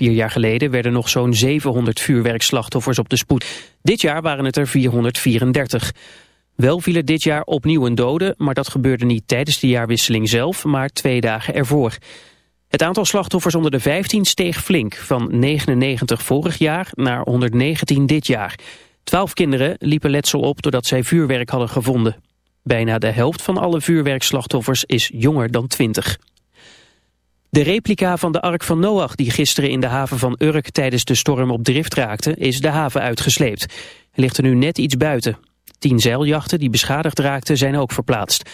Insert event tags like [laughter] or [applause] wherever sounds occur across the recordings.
Vier jaar geleden werden nog zo'n 700 vuurwerkslachtoffers op de spoed. Dit jaar waren het er 434. Wel viel er dit jaar opnieuw een dode, maar dat gebeurde niet tijdens de jaarwisseling zelf, maar twee dagen ervoor. Het aantal slachtoffers onder de 15 steeg flink, van 99 vorig jaar naar 119 dit jaar. Twaalf kinderen liepen letsel op doordat zij vuurwerk hadden gevonden. Bijna de helft van alle vuurwerkslachtoffers is jonger dan 20. De replica van de Ark van Noach die gisteren in de haven van Urk tijdens de storm op drift raakte, is de haven uitgesleept. Ligt er nu net iets buiten. Tien zeiljachten die beschadigd raakten zijn ook verplaatst.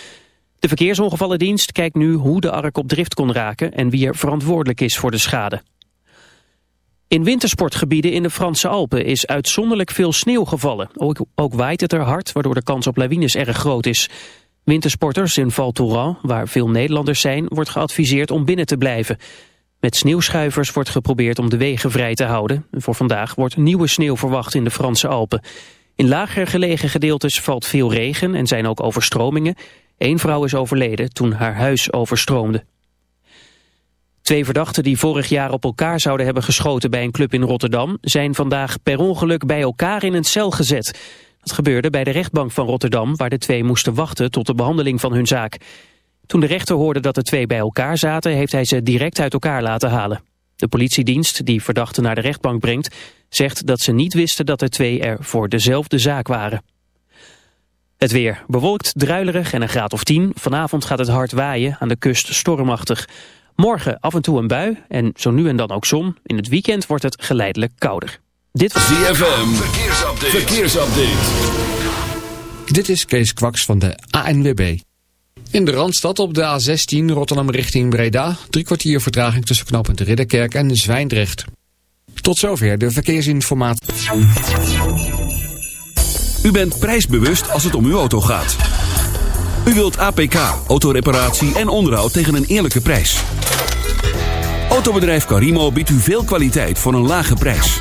De verkeersongevallendienst kijkt nu hoe de Ark op drift kon raken en wie er verantwoordelijk is voor de schade. In wintersportgebieden in de Franse Alpen is uitzonderlijk veel sneeuw gevallen. Ook, ook waait het er hard, waardoor de kans op lawines erg groot is. Wintersporters in Val Thorens, waar veel Nederlanders zijn, wordt geadviseerd om binnen te blijven. Met sneeuwschuivers wordt geprobeerd om de wegen vrij te houden. Voor vandaag wordt nieuwe sneeuw verwacht in de Franse Alpen. In lager gelegen gedeeltes valt veel regen en zijn ook overstromingen. Eén vrouw is overleden toen haar huis overstroomde. Twee verdachten die vorig jaar op elkaar zouden hebben geschoten bij een club in Rotterdam... zijn vandaag per ongeluk bij elkaar in een cel gezet. Dat gebeurde bij de rechtbank van Rotterdam... waar de twee moesten wachten tot de behandeling van hun zaak. Toen de rechter hoorde dat de twee bij elkaar zaten... heeft hij ze direct uit elkaar laten halen. De politiedienst die verdachten naar de rechtbank brengt... zegt dat ze niet wisten dat de twee er voor dezelfde zaak waren. Het weer bewolkt, druilerig en een graad of 10. Vanavond gaat het hard waaien, aan de kust stormachtig. Morgen af en toe een bui en zo nu en dan ook zon. In het weekend wordt het geleidelijk kouder. Dit was ZFM, verkeersupdate. verkeersupdate. Dit is Kees Kwaks van de ANWB. In de Randstad op de A16 Rotterdam richting Breda. Drie kwartier vertraging tussen knooppunt Ridderkerk en Zwijndrecht. Tot zover de verkeersinformatie. U bent prijsbewust als het om uw auto gaat. U wilt APK, autoreparatie en onderhoud tegen een eerlijke prijs. Autobedrijf Carimo biedt u veel kwaliteit voor een lage prijs.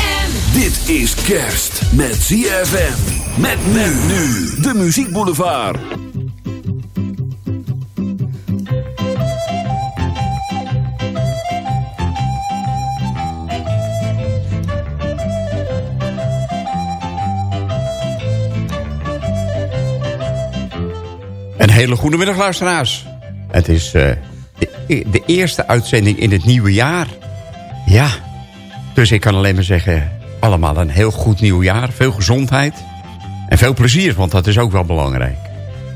Dit is kerst met ZFM. Met men nu. De Muziek Boulevard. Een hele goede middag, luisteraars. Het is eh, de, de eerste uitzending in het nieuwe jaar. Ja, dus ik kan alleen maar zeggen... allemaal een heel goed nieuw jaar. Veel gezondheid. En veel plezier, want dat is ook wel belangrijk.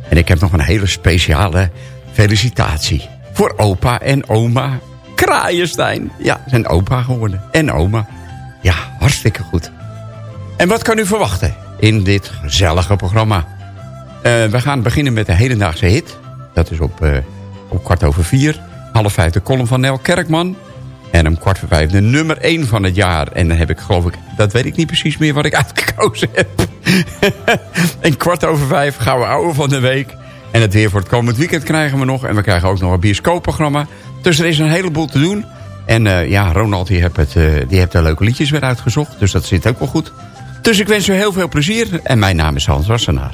En ik heb nog een hele speciale felicitatie. Voor opa en oma Kraaienstein. Ja, zijn opa geworden. En oma. Ja, hartstikke goed. En wat kan u verwachten in dit gezellige programma? Eh, we gaan beginnen met de hedendaagse hit. Dat is op, uh, op kwart over vier. Half vijf de column van Nel Kerkman. En om kwart voor vijf de nummer één van het jaar. En dan heb ik geloof ik, dat weet ik niet precies meer wat ik [laughs] uitgekozen heb. [laughs] en kwart over vijf gaan we oude van de week. En het weer voor het komend weekend krijgen we nog. En we krijgen ook nog een bioscoopprogramma. Dus er is een heleboel te doen. En uh, ja, Ronald die heeft, het, die heeft de leuke liedjes weer uitgezocht. Dus dat zit ook wel goed. Dus ik wens u heel veel plezier. En mijn naam is Hans Wassenaar.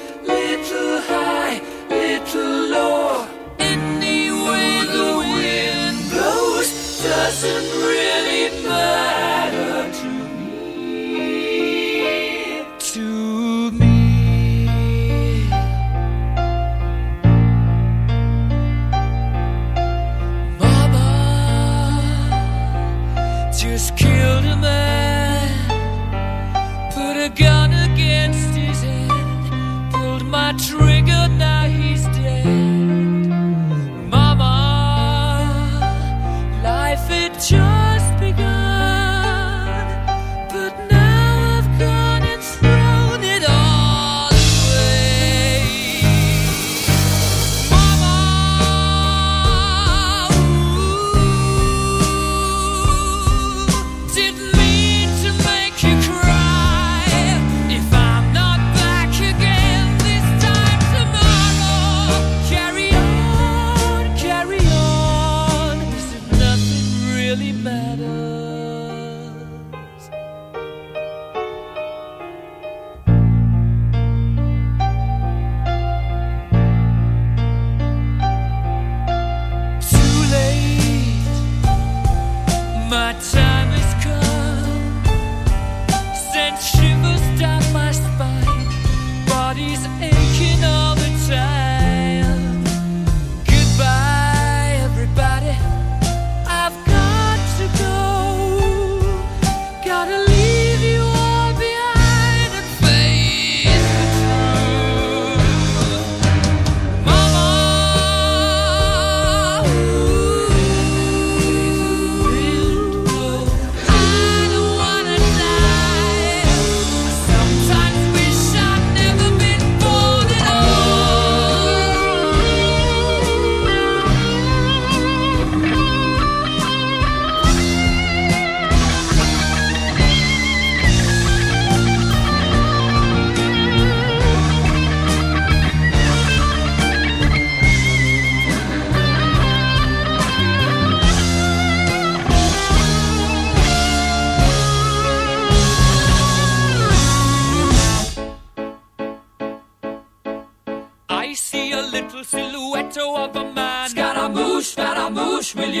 Little high, little low. The wind blows doesn't really matter to me. To me. Mama just killed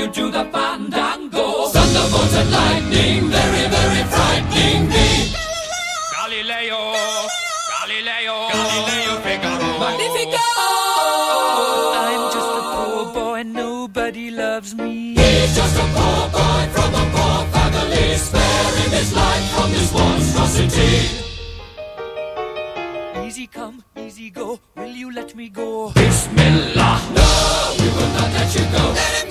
you do the fandango? Thunderbolts and lightning, very, very frightening me. Galileo, Galileo, Galileo Figaro. Magnifico! I'm just a poor boy, and nobody loves me. He's just a poor boy from a poor family, sparing his life from this monstrosity. Easy come, easy go. Will you let me go? Bismillah. No, we will not let you go. Let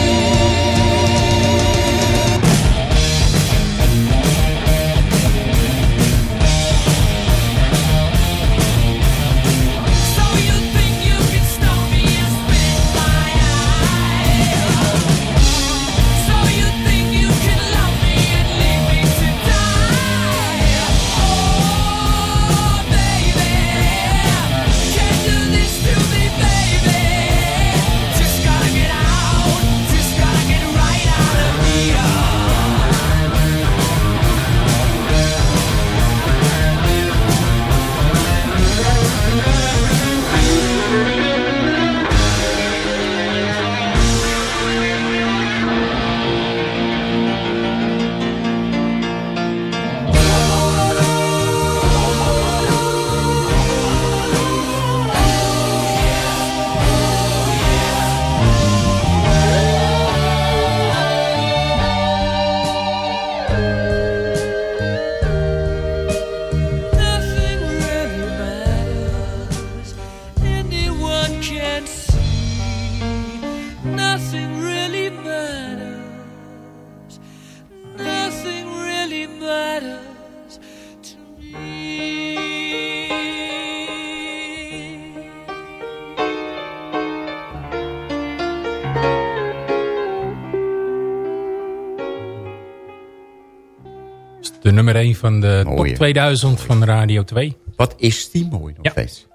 Nummer 1 van de Mooie. top 2000 van Radio 2. Wat is die mooi nog Ja. steeds.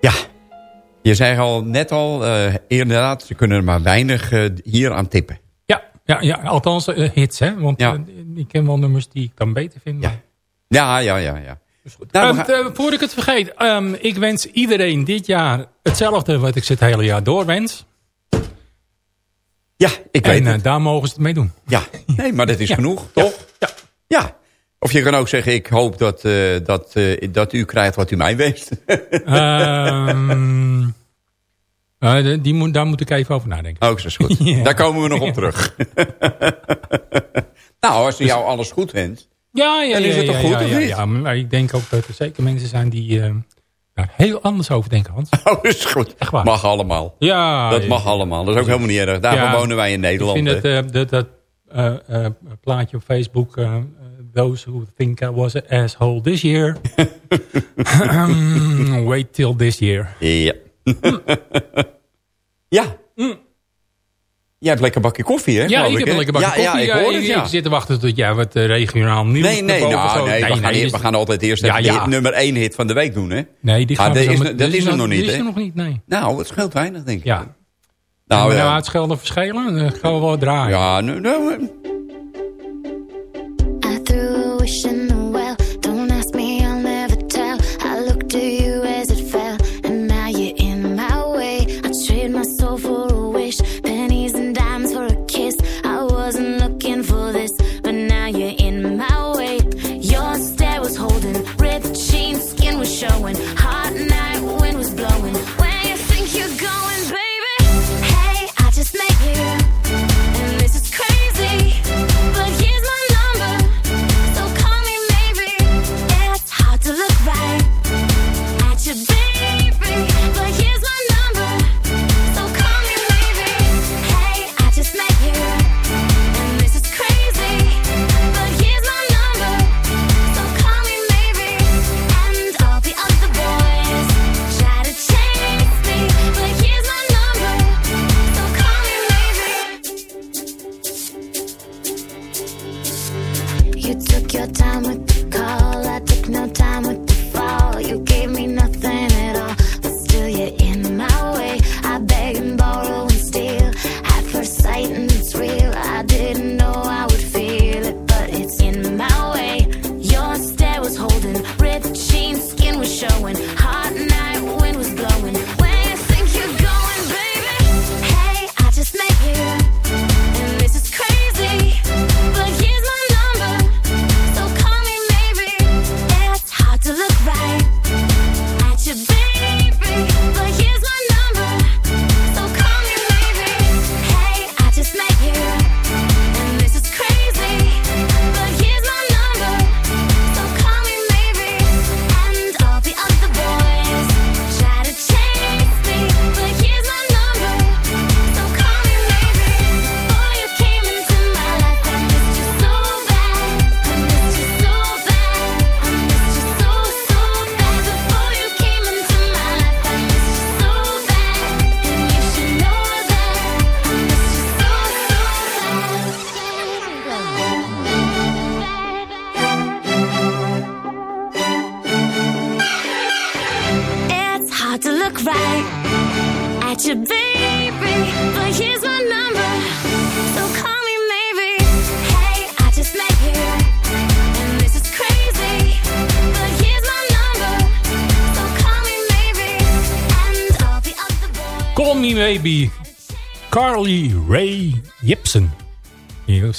Ja. Je zei al net al, eh, inderdaad, ze kunnen er maar weinig eh, hier aan tippen. Ja, ja, ja althans eh, hits, hè. Want Ja. ik ken wel nummers die ik dan beter vind. Ja. Ja, ja, ja. Nou, Ehm, gaan- eh, voor ik het vergeet. ehm, ik wens iedereen dit jaar hetzelfde wat ik ze het hele jaar door wens. ja, ik En het. daar mogen ze het mee doen. Ja, nee, maar dat is genoeg, toch? Ja. Ja. Of je kan ook zeggen, ik hoop dat, eh, dat, eh, dat u krijgt wat u mij wenst. [laughs] Ehm, eh, die moet, daar moet ik even over nadenken. Ook zo is goed. [laughs] Ja. Daar komen we nog op terug. [laughs] nou, als u jou alles goed wenst. Ja, ja, Dan is ja, het toch ja, goed, ja, of ja, niet? ja, maar ik denk ook dat er zeker mensen zijn die daar heel anders over denken, Hans. Oh, is goed. Echt waar. Mag allemaal. Ja, Dat ja. mag allemaal. Dat is ook helemaal niet erg. Daarvoor Ja. wonen wij in Ik Nederland. vind hè. het, dat, dat plaatje op Facebook... those who think I was an asshole this year... [laughs] wait till this year. Ja. [laughs] ja. Jij hebt lekker bakje koffie, hè? Ja, ik heb hè? een lekker bakje ja, koffie. Ja, ik hoor het, ja. Ik zit te wachten tot jij wat eh, regionaal nieuws Nee, nee, nou, zo- nee, we, gaan, nee, we gaan altijd eerst Ja, hit- nummer 1 hit van de week doen, hè? Nee, die Ah, gaan we dat is- met- dat die is er nog niet, Die is hè? er nog niet, nee. Nou, het scheelt weinig, denk ik. Ja. Nou, Nou, nou uitschelden verschillen, dan gaan we wel draaien. Ja, nou, nou,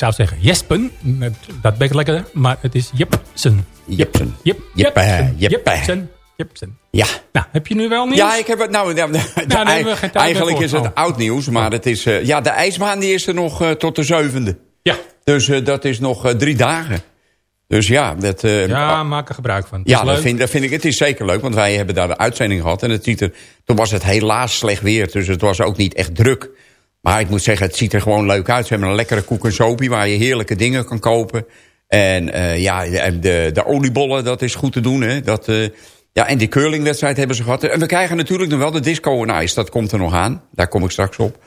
zou zeggen Jespen. Dat- ik lekkerder. Maar het is Jepsen. Jepsen. Jep, Jeppe, Jepsen. Jepsen. Jepsen. Ja. Nou, heb je nu wel nieuws? Ja, ik heb het. Nou, we geen tijd eigenlijk is het Oh. oud nieuws, maar het is. eh, ja, de ijsbaan die is er nog eh, tot de zevende. Ja. Dus eh, dat is nog eh, drie dagen. Dus ja, dat, eh, Ja, maak er gebruik van. Het ja dat, vind, dat vind ik. Het is zeker leuk, want wij hebben daar de uitzending gehad. En het ziet er, toen was het helaas slecht weer, dus het was ook niet echt druk. Maar ik moet zeggen, het ziet er gewoon leuk uit. Ze hebben een lekkere koek en sopie waar je heerlijke dingen kan kopen. En eh, ja, en de, de oliebollen, dat is goed te doen. Hè? Dat, eh, ja, en die curlingwedstrijd hebben ze gehad. En we krijgen natuurlijk nog wel de disco en ijs. Dat komt er nog aan. Daar kom ik straks op.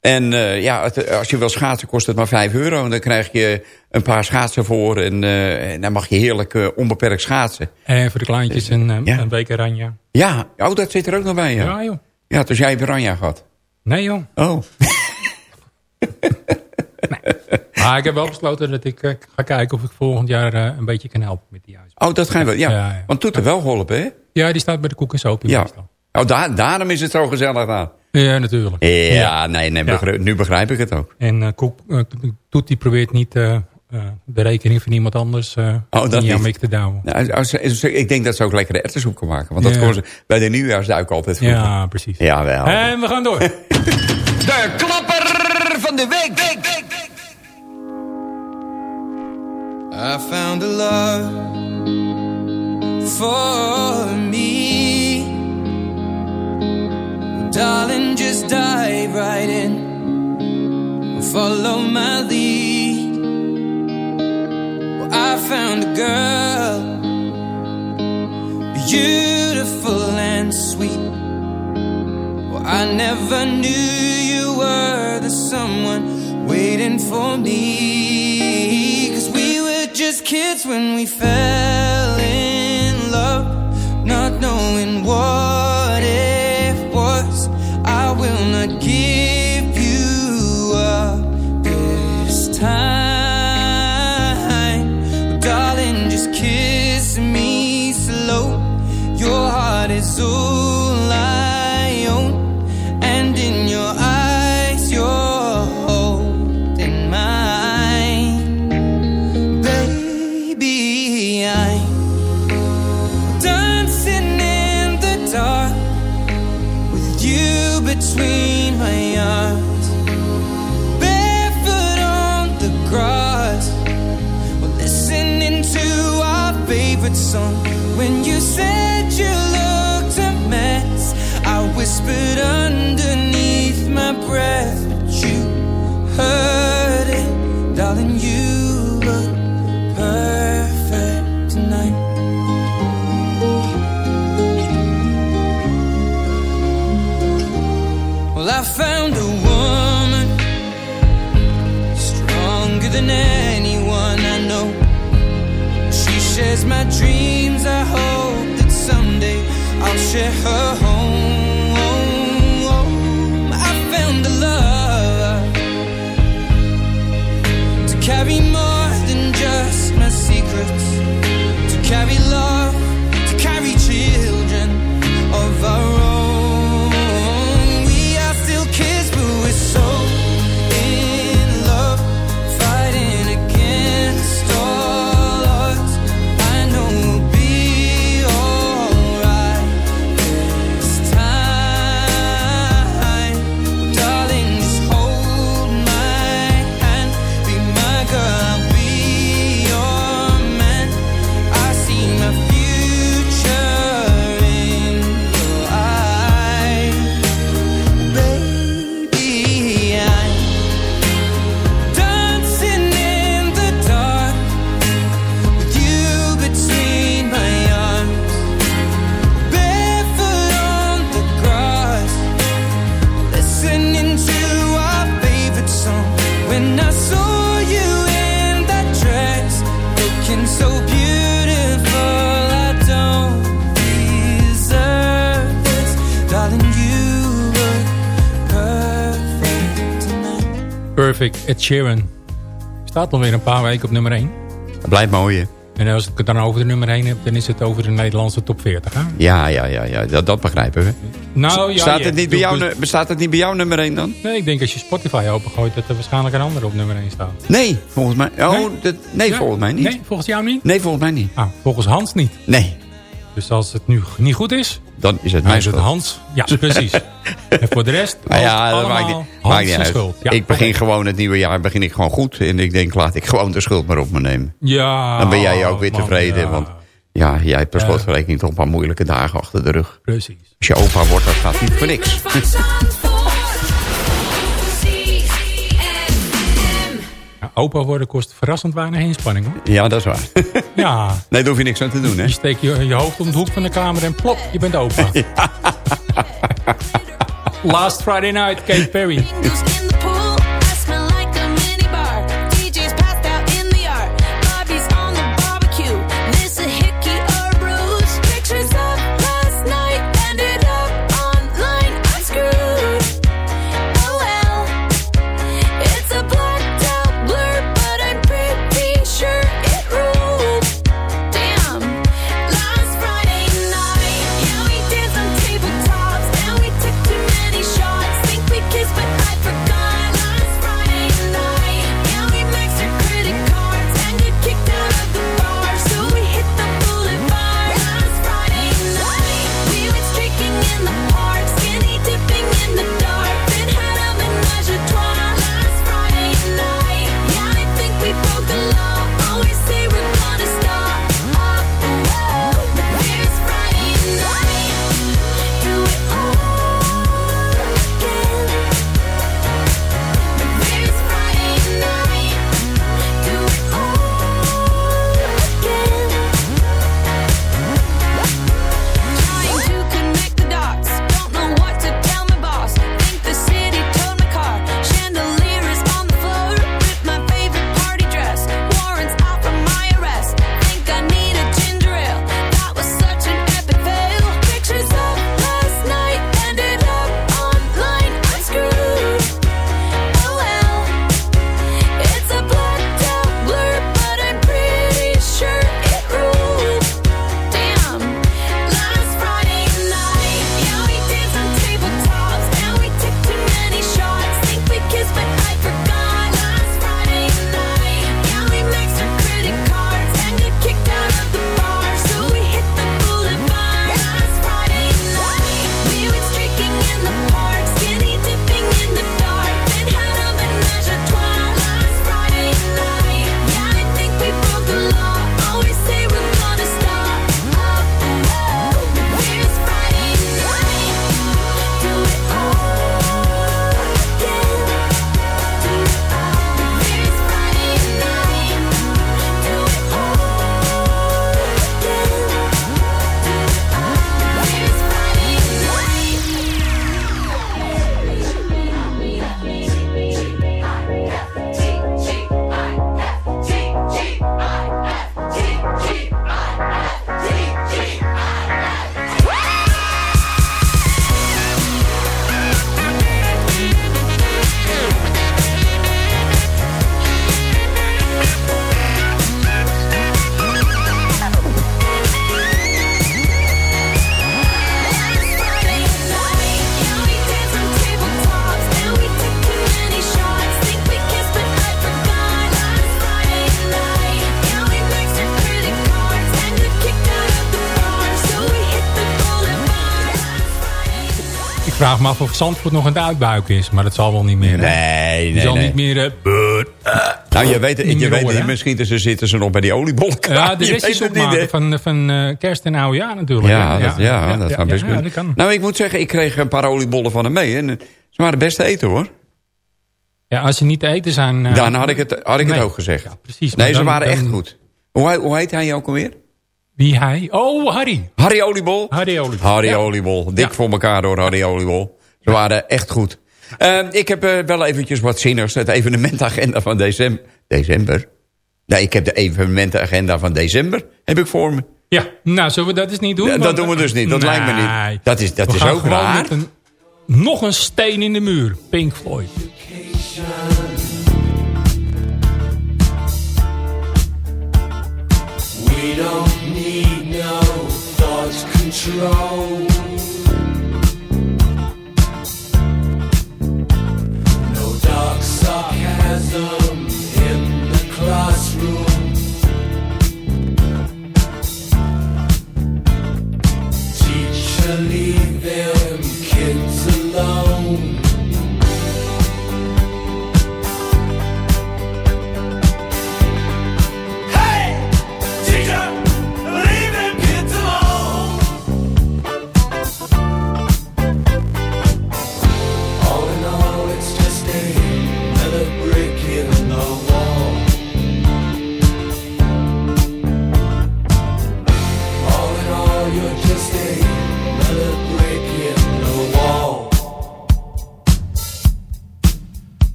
En eh, ja, het- als je wil schaatsen kost het maar 5 euro. En dan krijg je een paar schaatsen voor. En, en dan mag je heerlijk onbeperkt schaatsen. En voor de kleintjes een, Ja. een week oranje. Ja, oh, dat zit er ook nog bij, ja. Ja, Ja, joh. dus jij hebt Ranja gehad. Nee joh. Oh, Maar ik heb wel besloten dat ik eh, ga kijken of ik volgend jaar eh, een beetje kan helpen met die huis. oh dat ga je wel. Ja, Ja, ja. want er wel geholpen, hè? Ja, die staat bij de koek en soep. Ja. Oh, daar, daarom is het zo gezellig aan. ja, natuurlijk. Ja, nee, nee Ja. begrijp- nu begrijp ik het ook. En Koek, eh, Toet die probeert niet de rekening van iemand anders eh Oh, dat niet. te douwen. Nou, als, als- ik denk dat ze ook lekkere erwtensoep kan maken. Want dat Ja. kon ze bij de nieuwjaarsduik altijd vroeger. Ja, precies. Jawel. En we gaan door. [laughs] De klapper van de. I found a love for me. Darling, just dive right in. Follow my lead. Well, I found a girl, beautiful and sweet. I never knew you were the someone waiting for me. Cause we were just kids when we fell in love, not knowing what it was. I will not give you up this time. Darling, just kiss me slow. Your heart is all When you said you looked a mess, I whispered underneath my breath, but you heard share her Ed Sheeran. Staat alweer een paar weken op nummer 1. Dat blijft mooi, hè? En als ik het dan over de nummer 1 heb, dan is het over de Nederlandse top 40. Hè? Ja, ja, ja, ja dat, dat begrijpen we. Nou, ja, Staat ja, het niet bij jou, bestaat het niet bij jou nummer 1 dan? Nee, ik denk als je Spotify opengooit, dat er waarschijnlijk een ander op nummer 1 staat. Nee, volgens mij. Oh, Nee? dat, nee, Ja? volgens mij niet. Nee, volgens jou niet? Nee, volgens mij niet. Ah, volgens Hans niet. Nee, Dus als het nu niet goed is, dan is het dan mijn is het schuld. Hans. Ja, precies. [laughs] en voor de rest, Nou ja, dat allemaal maakt niet, Hans maakt niet zijn uit. schuld. Ja, ik begin gewoon het nieuwe jaar begin ik gewoon goed. En ik denk, laat ik gewoon de schuld maar op me nemen. Ja, Dan ben jij ook weer man, tevreden. ja. Want ja, jij hebt per slotverrekening toch een paar moeilijke dagen achter de rug. Precies. Als je opa wordt, dat gaat niet voor niks. [laughs] opa worden kost verrassend weinig inspanning hoor. Ja, dat is waar. [laughs] Ja, Nee, daar hoef je niks aan te doen, hè? je steekt je, je hoofd om de hoek van de kamer en plop, je bent opa. [laughs] Last Friday night, Katy Perry. [laughs] me af of Zandvoort nog aan het uitbuiken is. Maar dat zal wel niet meer. hè? Nee, nee, zal nee. niet meer... eh, Nou, je weet, je weet horen, misschien tussen zitten ze nog bij die oliebollen. ja, [laughs] de Je restjes opmaken van, van eh, kerst en oude jaar natuurlijk. Ja, dat, ja, dat best ja, kunnen. dat kan. Nou, ik moet zeggen, ik kreeg een paar oliebollen van hem mee. En eh, ze waren best te eten, hoor. Ja, als ze niet te eten zijn... eh, Dan had ik het, had ik het ook gezegd. Ja, precies. Nee, ze dan- waren dan- echt goed. Hoe, hoe heet hij ook alweer? Wie hij? Oh, Harry. Harry Oliebol? Harry Oliebol. Harry Ja. Oliebol. Dik Ja. voor elkaar door Harry Oliebol. Ze waren echt goed. Eh, ik heb eh, wel eventjes wat zinnigs. Het evenementagenda van december. December? Nee, ik heb de evenementenagenda van december. Heb ik voor me. Ja, nou, zullen we dat eens niet doen? Ja, dat doen we dus niet. Dat lijkt me niet. Dat is- dat We is gaan ook gewoon raar. een, nog een steen in de muur. Pink Floyd. We don't control.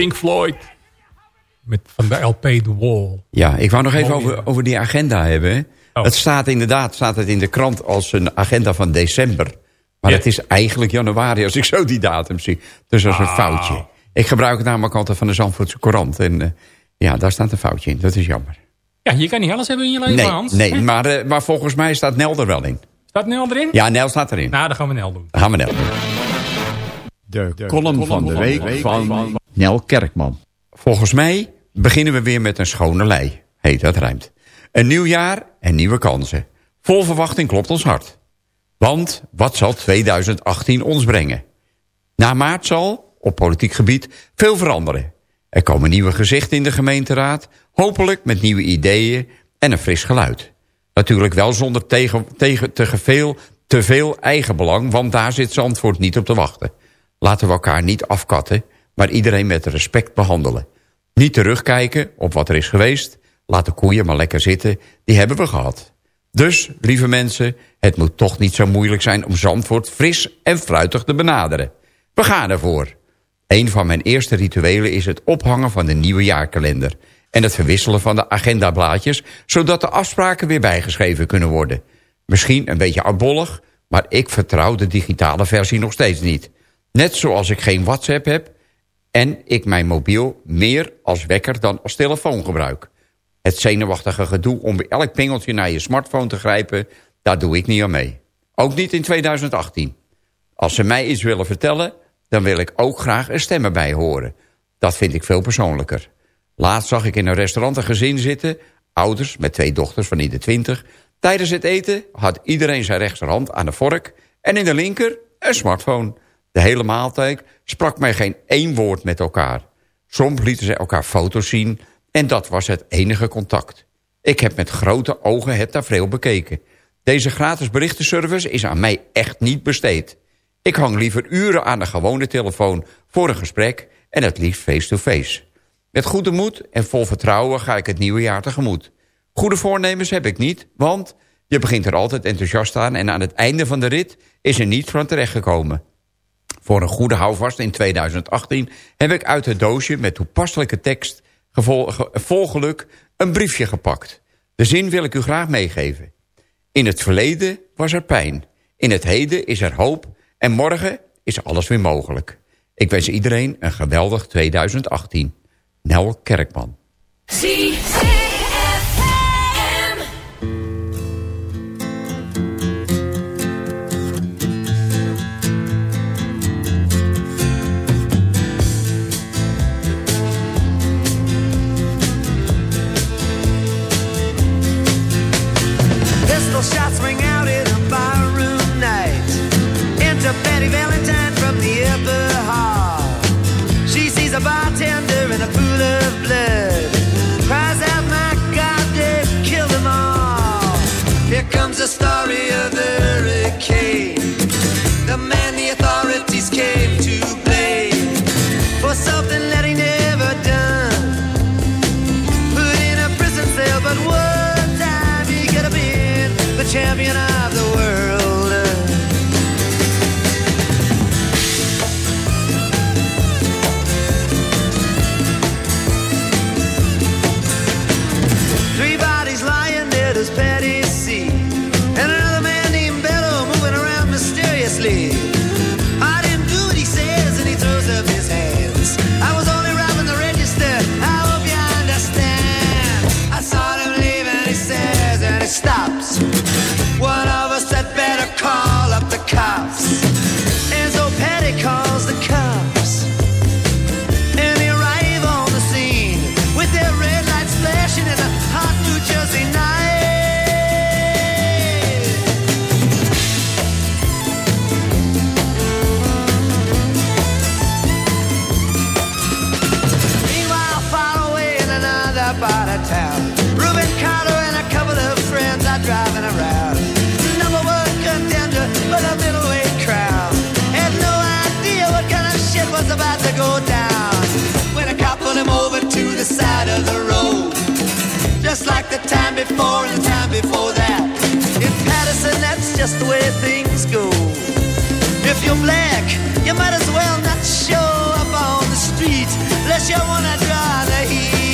Pink Floyd. Met van de LP The Wall. Ja, ik wou nog even over, over die agenda hebben. Oh. Het staat inderdaad staat het in de krant als een agenda van december. Maar Ja. het is eigenlijk januari als ik zo die datum zie. Dus dat is een Ah. foutje. Ik gebruik het namelijk altijd van de Zandvoortse Courant. En eh, ja, daar staat een foutje in. Dat is jammer. Ja, je kan niet alles hebben in je leven, Nee, Hans. nee maar, eh, maar volgens mij staat Nel er wel in. Staat Nel erin? Ja, Nel staat erin. Nou, dan gaan we Nel doen. Dan gaan we Nel. De column van de week van Nel Kerkman. Volgens mij beginnen we weer met een schone lei. Heet dat rijmt. Een nieuw jaar en nieuwe kansen. Vol verwachting klopt ons hart. Want wat zal 2018 ons brengen? Na maart zal, op politiek gebied, veel veranderen. Er komen nieuwe gezichten in de gemeenteraad, hopelijk met nieuwe ideeën en een fris geluid. Natuurlijk wel zonder tegen, tegen, te, veel, te veel eigenbelang, want daar zit Zandvoort niet op te wachten. Laten we elkaar niet afkatten, maar iedereen met respect behandelen. Niet terugkijken op wat er is geweest. Laat de koeien maar lekker zitten, die hebben we gehad. Dus, lieve mensen, het moet toch niet zo moeilijk zijn om Zandvoort fris en fruitig te benaderen. We gaan ervoor. Een van mijn eerste rituelen is het ophangen van de nieuwe jaarkalender... en het verwisselen van de agendablaadjes... zodat de afspraken weer bijgeschreven kunnen worden. Misschien een beetje oudbollig, maar ik vertrouw de digitale versie nog steeds niet. Net zoals ik geen WhatsApp heb... en ik mijn mobiel meer als wekker dan als telefoon gebruik. Het zenuwachtige gedoe om bij elk pingeltje naar je smartphone te grijpen... daar doe ik niet aan mee. Ook niet in 2018. Als ze mij iets willen vertellen dan wil ik ook graag een stem erbij horen. Dat vind ik veel persoonlijker. Laatst zag ik in een restaurant een gezin zitten... ouders met twee dochters van in de twintig. Tijdens het eten had iedereen zijn rechterhand aan de vork... en in de linker een smartphone. De hele maaltijd sprak mij geen één woord met elkaar. Soms lieten ze elkaar foto's zien... en dat was het enige contact. Ik heb met grote ogen het tafereel bekeken. Deze gratis berichtenservice is aan mij echt niet besteed. Ik hang liever uren aan de gewone telefoon voor een gesprek... en het liefst face-to-face. Met goede moed en vol vertrouwen ga ik het nieuwe jaar tegemoet. Goede voornemens heb ik niet, want je begint er altijd enthousiast aan... en aan het einde van de rit is er niets van terechtgekomen. Voor een goede houvast in 2018 heb ik uit het doosje met toepasselijke tekst... vol geluk een briefje gepakt. De zin wil ik u graag meegeven. In het verleden was er pijn. In het heden is er hoop en morgen is alles weer mogelijk. Ik wens iedereen een geweldig 2018. Nel Kerkman. stops. One of us had better call up the cops. the time before and the time before that. In Patterson, that's just the way things go. If you're black, you might as well not show up on the street, unless you wanna draw the heat.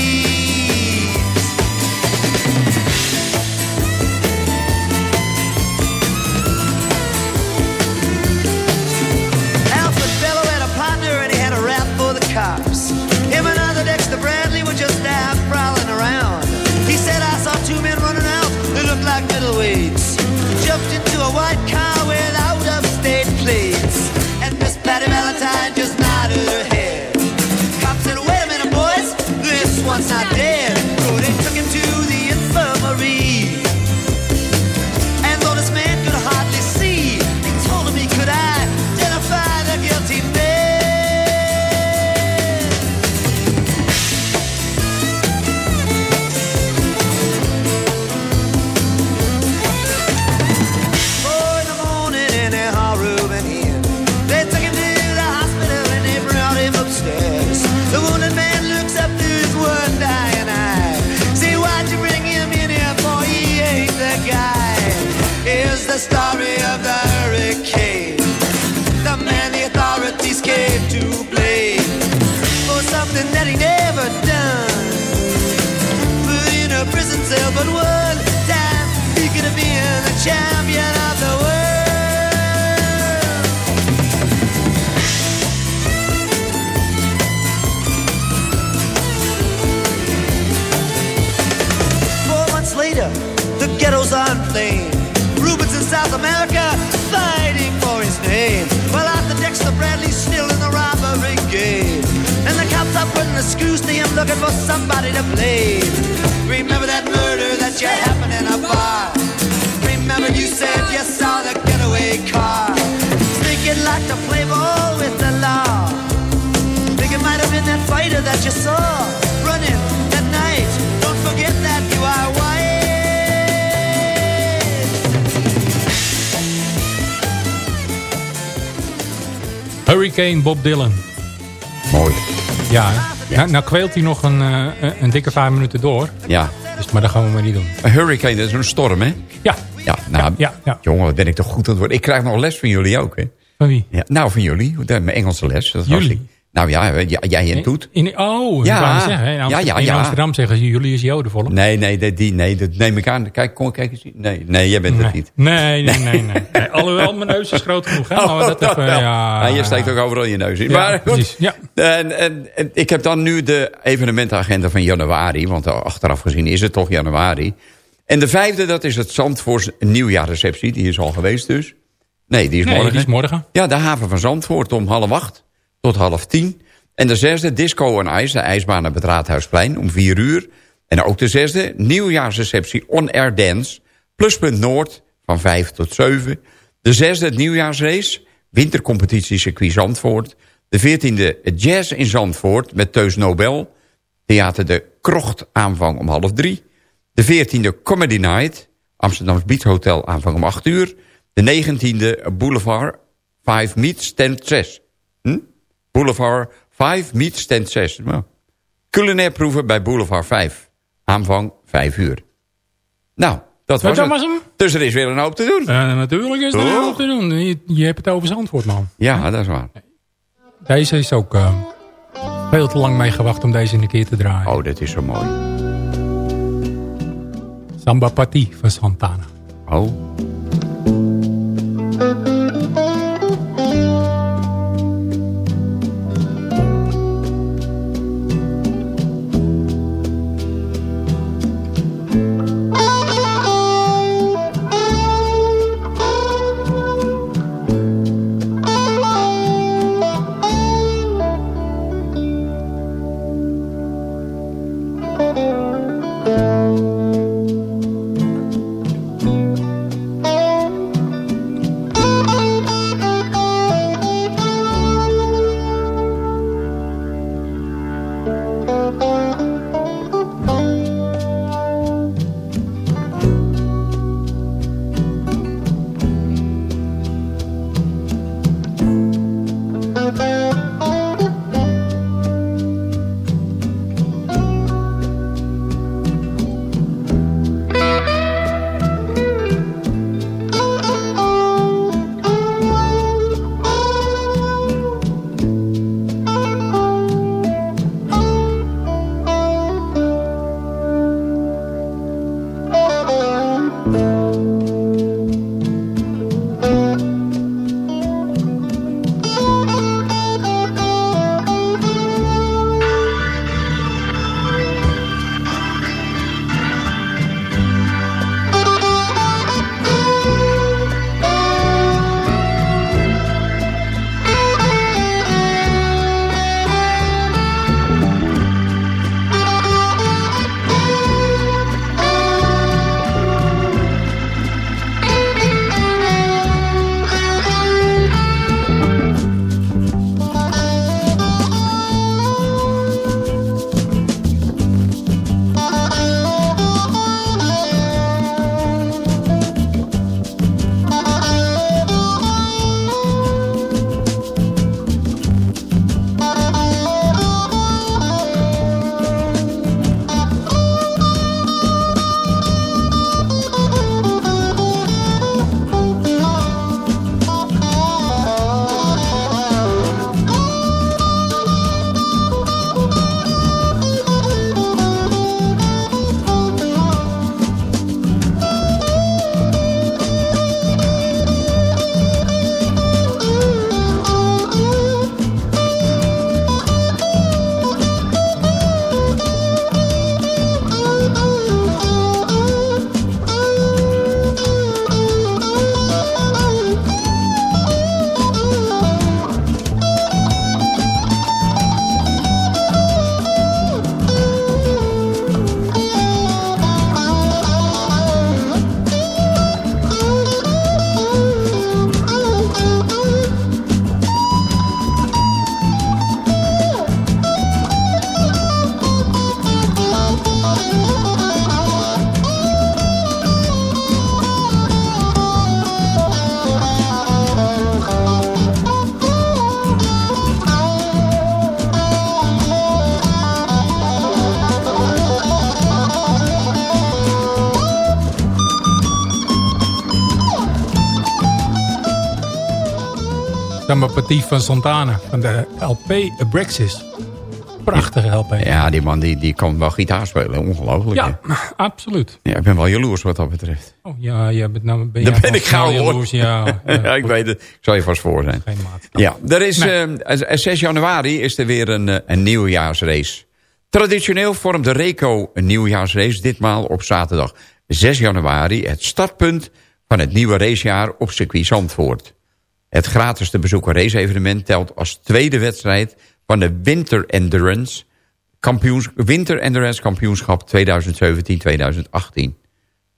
The. Four months later, the ghettos are inflamed. Rubens in South America fighting for his name. While Bradley's still in the robbery game. And the cops are putting the screws to him looking for somebody to blame. Remember that murder that you happened in a bar. Remember you said you saw the getaway car. Think you'd like to play ball with the law. Think it might have been that fighter that you saw running that night. Don't forget that you are white. Hurricane Bob Dylan. Mooi. Ja? Nou, nou kweelt hij nog een, eh, een- een dikke vijf minuten door. Ja. Dus, maar dat gaan we maar niet doen. Een hurricane, dat is een storm, hè? Ja. Ja, nou, ja, ja. jongen, wat ben ik toch goed aan het worden. Ik krijg nog les van jullie ook, hè? Van wie? Ja, nou, van jullie. Mijn Engelse les. Dat Jullie? ik- Nou ja, jij en Toet. In, oh, Ja. ik zeggen. In Ja, Amsterdam, ja, in ja. Amsterdam zeggen ze, jullie is jodenvolk. Nee, nee, dat, die, nee, dat neem ik aan. Kijk, kom, kijk eens. Nee, nee, jij bent het niet. Nee, nee, nee. nee. [laughs] nee. Alhoewel, mijn neus is groot genoeg. Hè? Maar dat Oh, even, ja, Nou, je steekt ook overal je neus in. Ja, maar goed. ja. En, en, en ik heb dan nu de evenementenagenda van januari. Want achteraf gezien is het toch januari. En de vijfde, dat is het Zandvoorts nieuwjaarreceptie. Die is al geweest dus. Nee, die is Nee, morgen. die is morgen. Ja, de haven van Zandvoort om half acht tot half tien. En de zesde, Disco en IJs, de ijsbaan op het Raadhuisplein om vier uur. En ook de zesde, nieuwjaarsreceptie On Air Dance, Pluspunt Noord van vijf tot zeven. De zesde, het nieuwjaarsrace, wintercompetitie circuit Zandvoort. De veertiende, het Jazz in Zandvoort met Teus Nobel. Theater de Krocht, aanvang om half drie. De veertiende, Comedy Night, Amsterdams Beach Hotel, aanvang om acht uur. De negentiende, Boulevard 5 meets tent 6. Hm? Boulevard 5 meets tent 6. Nou, culinair proeven bij Boulevard 5. Aanvang 5 uur. Nou, dat was, dat het. was hem? Dus er is weer een hoop te doen. Eh, natuurlijk is er Toch? heel op te doen. Je, je hebt het over Zandvoort, man. Ja, dat is waar. Deze is ook eh, veel te lang mee gewacht om deze een keer te draaien. Oh, dat is zo mooi. Samba Party van Santana. Oh. Petit van Santana. Van de LP Brexis. Prachtige LP. Ja, die man die, die kan wel gitaar spelen. Ongelooflijk. Ja, hè? [laughs] absoluut. Ja, ik ben wel jaloers wat dat betreft. Oh, ja, ja, ben, nou, ben Daar ben ik gauw hoor. jaloers, Ja, [laughs] ja, Ja, ik weet het. Ik zal je vast voor zijn. Geen maat. Ja, er is, Nee. eh, 6 januari is er weer een, eh, een nieuwjaarsrace. Traditioneel vormt de Reco een nieuwjaarsrace, ditmaal op zaterdag 6 januari... het startpunt van het nieuwe racejaar op circuit Zandvoort. Het gratis te bezoeken race-evenement telt als tweede wedstrijd... van de Winter Endurance, kampioens, Winter Endurance Kampioenschap 2017-2018.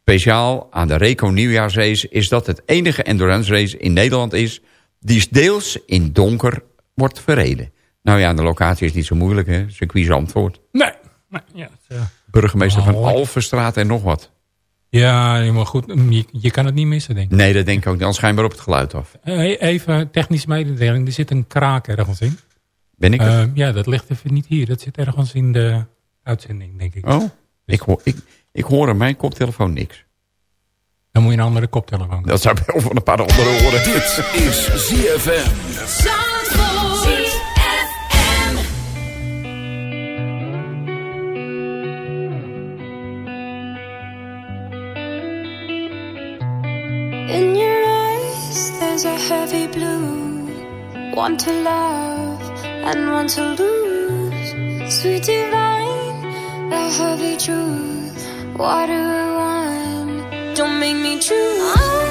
Speciaal aan de Reco Nieuwjaarsrace is dat het enige endurance race in Nederland is... die deels in donker wordt verreden. Nou ja, de locatie is niet zo moeilijk, hè? Circuit Zandvoort. Nee. nee ja, het, Burgemeester van Oh. Alphenstraat en nog wat. Ja, helemaal goed. Je, je kan het niet missen, denk ik. Nee, dat denk ik ook niet. Anders schijnbaar op het geluid af. Eh, Even technisch mededeling. Er zit een kraak ergens in. Ben ik er? Eh, ja, dat ligt even niet hier. Dat zit ergens in de uitzending, denk ik. oh, ik hoor, ik, ik hoor aan mijn koptelefoon niks. Dan moet je een andere koptelefoon Dat zou wel van een paar andere horen. Dit is ZFM. One to love and one to lose. Sweet divine, the heavy truth. What do I want? Don't make me choose.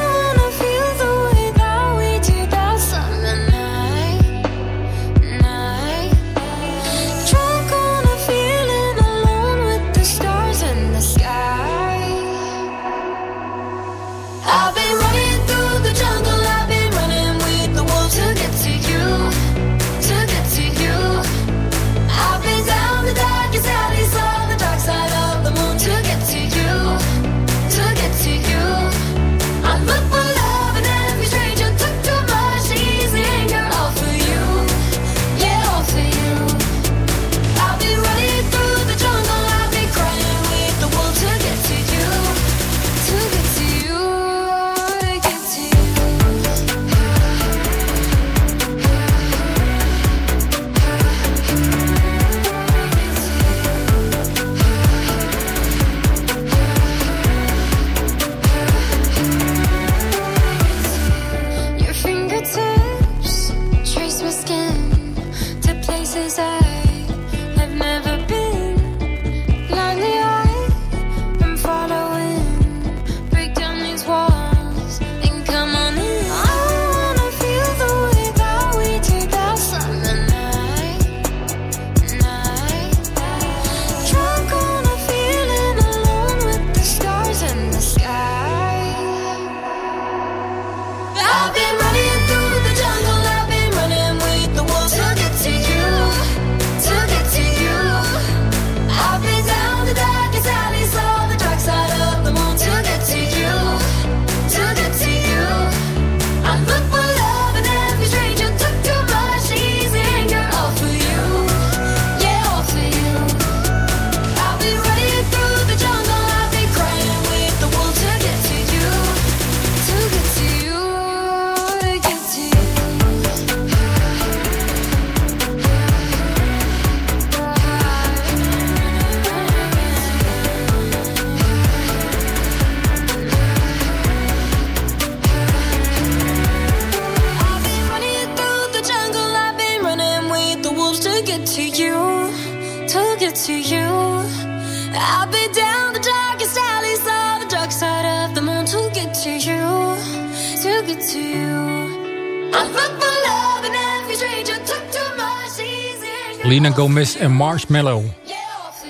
Gomez en Marshmallow.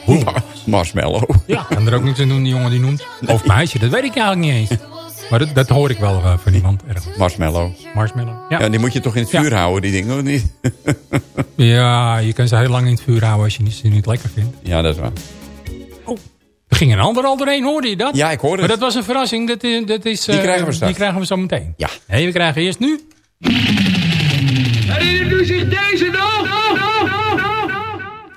Mar- Marshmallow. Ja, kan er ook niks aan doen, die jongen die noemt. Of meisje, dat weet ik eigenlijk niet eens. Maar dat, dat hoor ik wel eh, van iemand ergens. Marshmallow. Marshmallow. Ja. Ja, die moet je toch in het vuur houden, die dingen, of niet? [laughs] ja, je kan ze heel lang in het vuur houden als je niet- ze niet lekker vindt. Ja, dat is waar. Er ging een ander al doorheen, hoorde je dat? Ja, ik hoorde Maar het. dat was een verrassing. Dat, is- dat is, Die eh, krijgen we straks. Die krijgen we zo meteen. Ja. Nee, we krijgen eerst nu...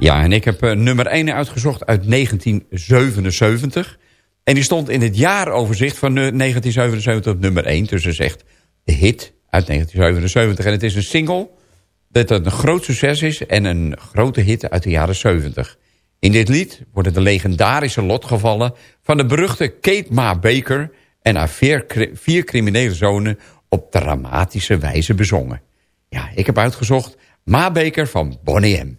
Ja, en ik heb eh, nummer 1 uitgezocht uit 1977. En die stond in het jaaroverzicht van eh, 1977 op nummer 1. Dus ze zegt de hit uit 1977. En het is een single dat een groot succes is en een grote hit uit de jaren 70. In dit lied worden de legendarische lotgevallen van de beruchte Kate Ma Baker... en haar vier, vier criminele zonen op dramatische wijze bezongen. Ja, ik heb uitgezocht Ma Baker van Bonnie M.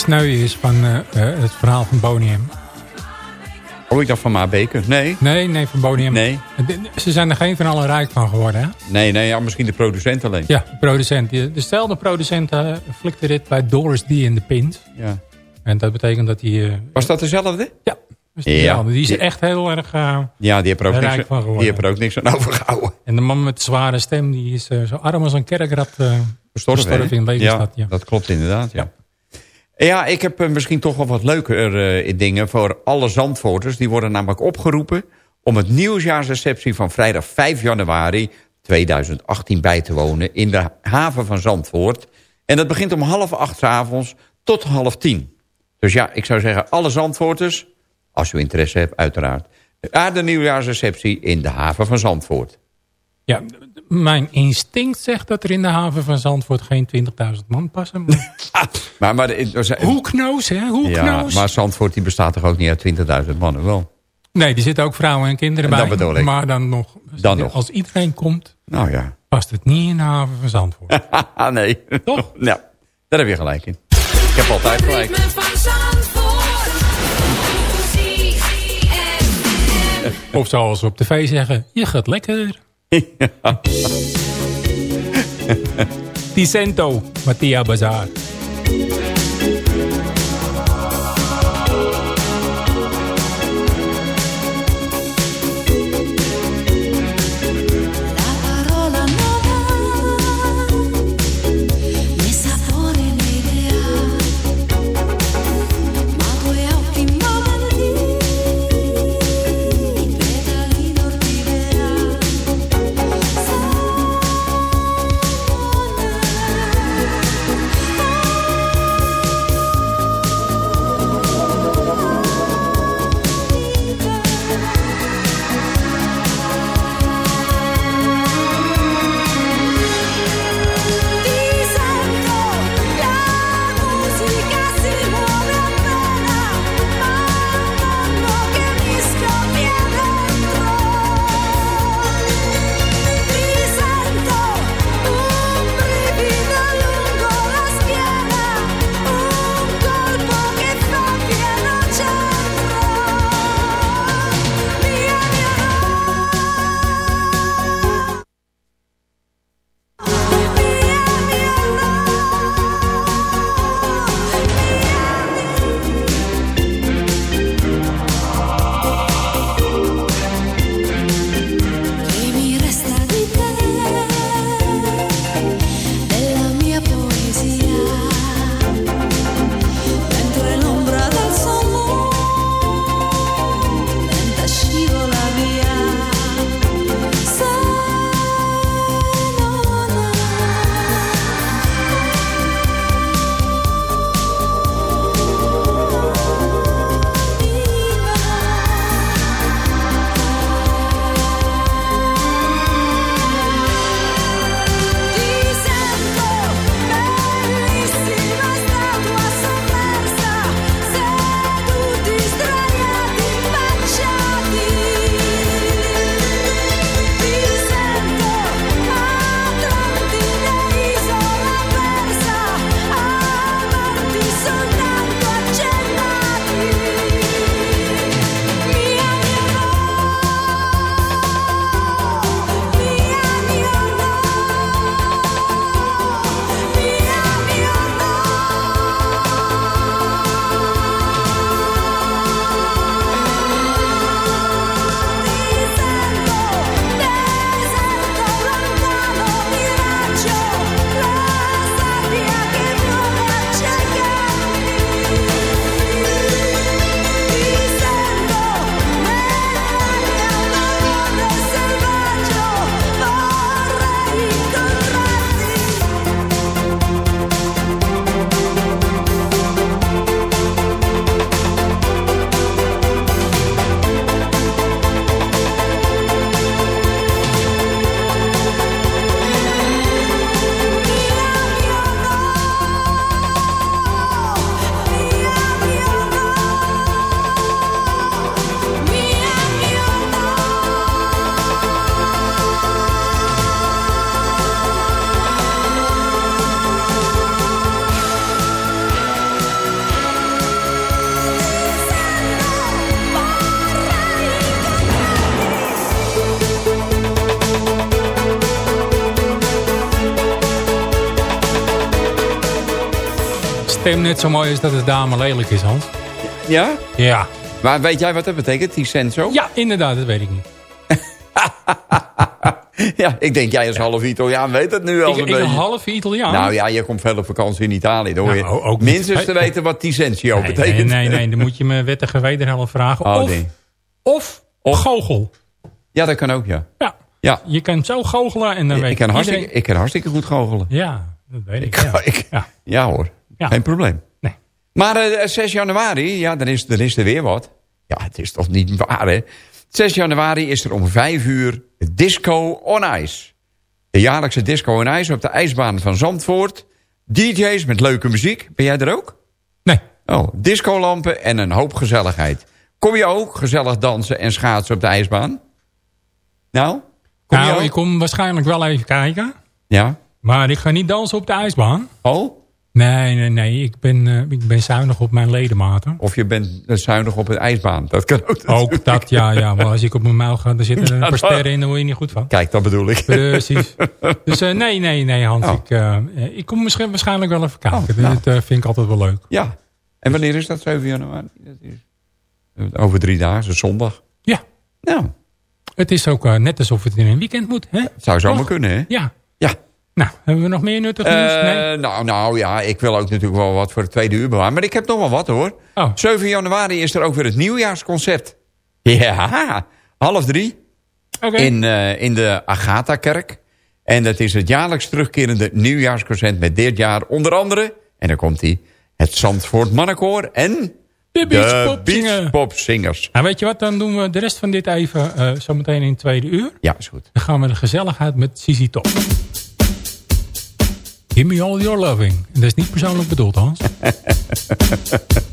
Sneu is van eh, eh, het verhaal van Boney M? Oh, ik dacht van Ma Baker. Nee. Nee, nee, van Boney M. Nee. De- Ze zijn er geen van allen rijk van geworden, hè? Nee, nee, ja, misschien de producent alleen. Ja, de producent. Dezelfde producent eh, flikte dit bij Doris D. in de Pint. Ja. En dat betekent dat hij... eh, Was dat dezelfde? Ja. Dus. Die is echt heel erg eh, Ja, die heeft er ook, niks, van die heeft er ook niks aan overgehouden. En de man met de zware stem, die is eh, zo arm als een kerkrat eh Gestorven, hè? in Lelystad. Ja. dat klopt inderdaad, ja. Ja, ik heb eh, misschien toch wel wat leuker eh, dingen voor alle Zandvoorters. Die worden namelijk opgeroepen om het nieuwsjaarsreceptie van vrijdag 5 januari 2018 bij te wonen in de haven van Zandvoort. En dat begint om half acht avonds tot half tien. Dus ja, ik zou zeggen, alle Zandvoorters, als u interesse hebt uiteraard... Ja, de nieuwjaarsreceptie in de haven van Zandvoort. Ja, mijn instinct zegt dat er in de haven van Zandvoort geen 20.000 man passen. [laughs] Maar... Maar, maar, de- Hoe knows, hè? Hoe ja, knows? maar Zandvoort die bestaat toch ook niet uit 20.000 mannen, wel? Nee, er zitten ook vrouwen en kinderen En bij. dat bedoel ik. Maar dan nog, Dan nog. als iedereen komt, Nou ja. past het niet in de haven van Zandvoort. [laughs] Ah, nee. Toch? [laughs] Ja, daar heb je gelijk in. Ik heb altijd gelijk. Of zoals we op tv zeggen, je gaat lekker. Ticento, Mattia Bazaar. Stem net zo mooi is dat de dame lelijk is, Hans. Ja? Ja. Maar weet jij wat dat betekent, die senso? Ja, inderdaad, dat weet ik niet. [laughs] Ja, ik denk jij als half Italiaan weet het nu al Ik, een ik een half Italiaan. Nou ja, je komt veel op vakantie in Italië. Dan hoor je Nou, ook niet. minstens te weten wat Ticentio nee, betekent. Nee, nee, nee, [laughs] dan moet je me wettige wederhelft vragen. Oh, of, nee. of, goochel. Ja, dat kan ook, ja. Ja. ja. Je kan zo goochelen en dan weet Ik kan, iedereen... ik kan hartstikke goed goochelen. Ja, dat weet ik. Ik, ja. [laughs] ik- Ja. ja hoor, Ja. geen probleem. Nee. Maar eh, 6 januari, ja, dan is, dan is er weer wat. Ja, het is toch niet waar, hè? 6 januari is er om 5 uur Disco on Ice. De jaarlijkse Disco on Ice op de ijsbaan van Zandvoort. DJ's met leuke muziek. Ben jij er ook? Nee. Oh, discolampen en een hoop gezelligheid. Kom je ook gezellig dansen en schaatsen op de ijsbaan? Nou? Kom je nou, ook? ik kom waarschijnlijk wel even kijken. Ja. Maar ik ga niet dansen op de ijsbaan. Oh? Nee, nee, nee. Ik ben, eh, ik ben zuinig op mijn ledematen. Of je bent zuinig op een ijsbaan. Dat kan ook. Ook dat, ja, ja. Maar als ik op mijn muil ga, dan zitten er een Ja, paar dat- sterren in. Daar word je niet goed van. Kijk, dat bedoel ik. Precies. [laughs] Dus eh, nee, nee, nee, Hans. Oh. Ik, eh, eh, ik kom misschien waarschijnlijk wel even kijken. nou. Dit eh, vind ik altijd wel leuk. Ja. En wanneer is dat? 7 januari? Dat is over drie dagen, zondag. Ja. Nou, Het is ook eh, net alsof het in een weekend moet. Hè? het zou zomaar kunnen, hè? Ja. Nou, hebben we nog meer nuttig nieuws? Eh, Nee. nou, nou ja, ik wil ook natuurlijk wel wat voor het tweede uur bewaren. Maar ik heb nog wel wat hoor. Oh. 7 januari is er ook weer het nieuwjaarsconcert. Ja, half drie. Oké. In, eh, in de Agatha-kerk. En dat is het jaarlijks terugkerende nieuwjaarsconcert met dit jaar onder andere... en dan komt hij, het Zandvoort Mannenkoor en... De Beachpopzingers. Beachpopzingers. Nou, weet je wat? Dan doen we de rest van dit even eh, zometeen in het tweede uur. Ja, is goed. Dan gaan we de gezelligheid met Sisi Top. Give me all your loving. En dat is niet persoonlijk bedoeld, Hans. [laughs]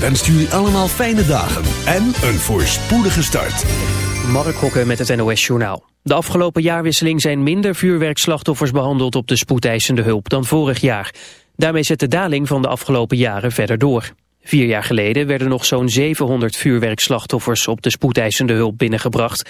wenst jullie allemaal fijne dagen en een voorspoedige start. Mark Hokke met het NOS Journaal. De afgelopen jaarwisseling zijn minder vuurwerkslachtoffers behandeld op de spoedeisende hulp dan vorig jaar. Daarmee zet de daling van de afgelopen jaren verder door. Vier jaar geleden werden nog zo'n 700 vuurwerkslachtoffers op de spoedeisende hulp binnengebracht.